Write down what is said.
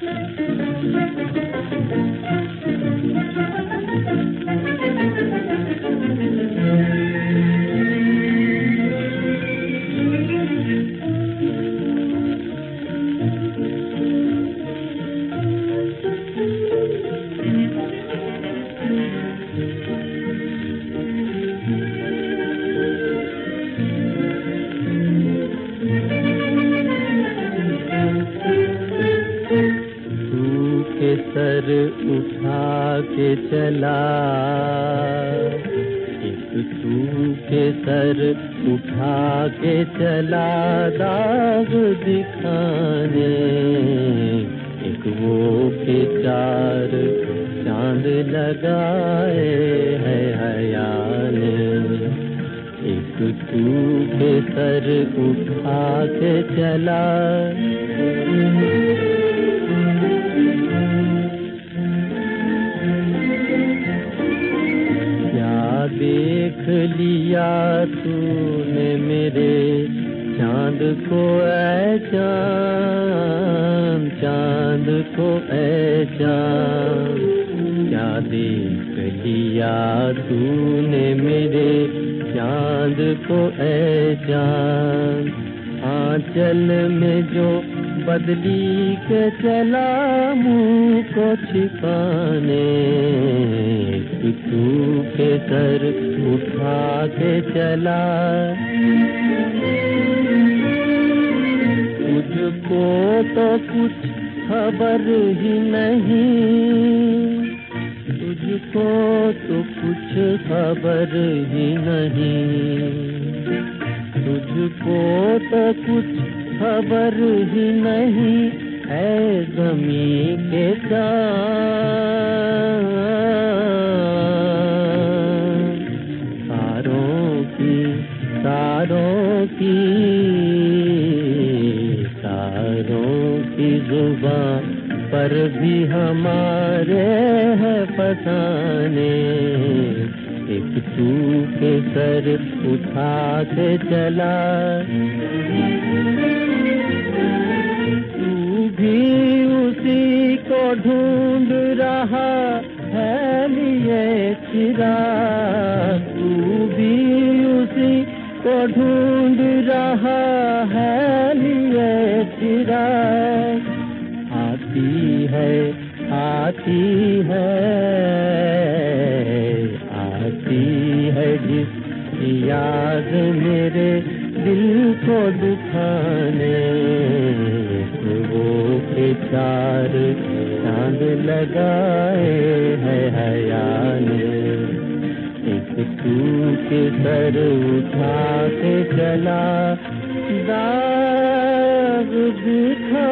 Thank you. Sir उठा के चला। एक तू के सर उठा के चला दाग दिखाने। एक वो के चार चाँद लगाए है हयाने। एक तू के सर उठा के चला। देख लिया तूने मेरे चाँद को, ऐ चाँद चाँद को, ऐ चाँद। क्या देख लिया तूने मेरे चाँद को, ऐ चाँद। आंचल में जो बदली के चला मुँह को छिपाने तू के सर उठा के चला। तुझको तो कुछ खबर ही नहीं। तुझको तो कुछ खबर ही नहीं। तुझको तो कुछ खबर ही नहीं है जमी के सारों की सारों की ज़ुबान पर भी हमारे है फसाने। एक तू के सर उठा के चला। तू भी उसी को ढूंढ रहा है लिए चिरा। को ढूंढ रहा है लिए आती है आती है आती है जिस याद मेरे दिल को दुखाने। वो के चार चाँद लगाए है हया के सर उठा के चला। दाग दिखा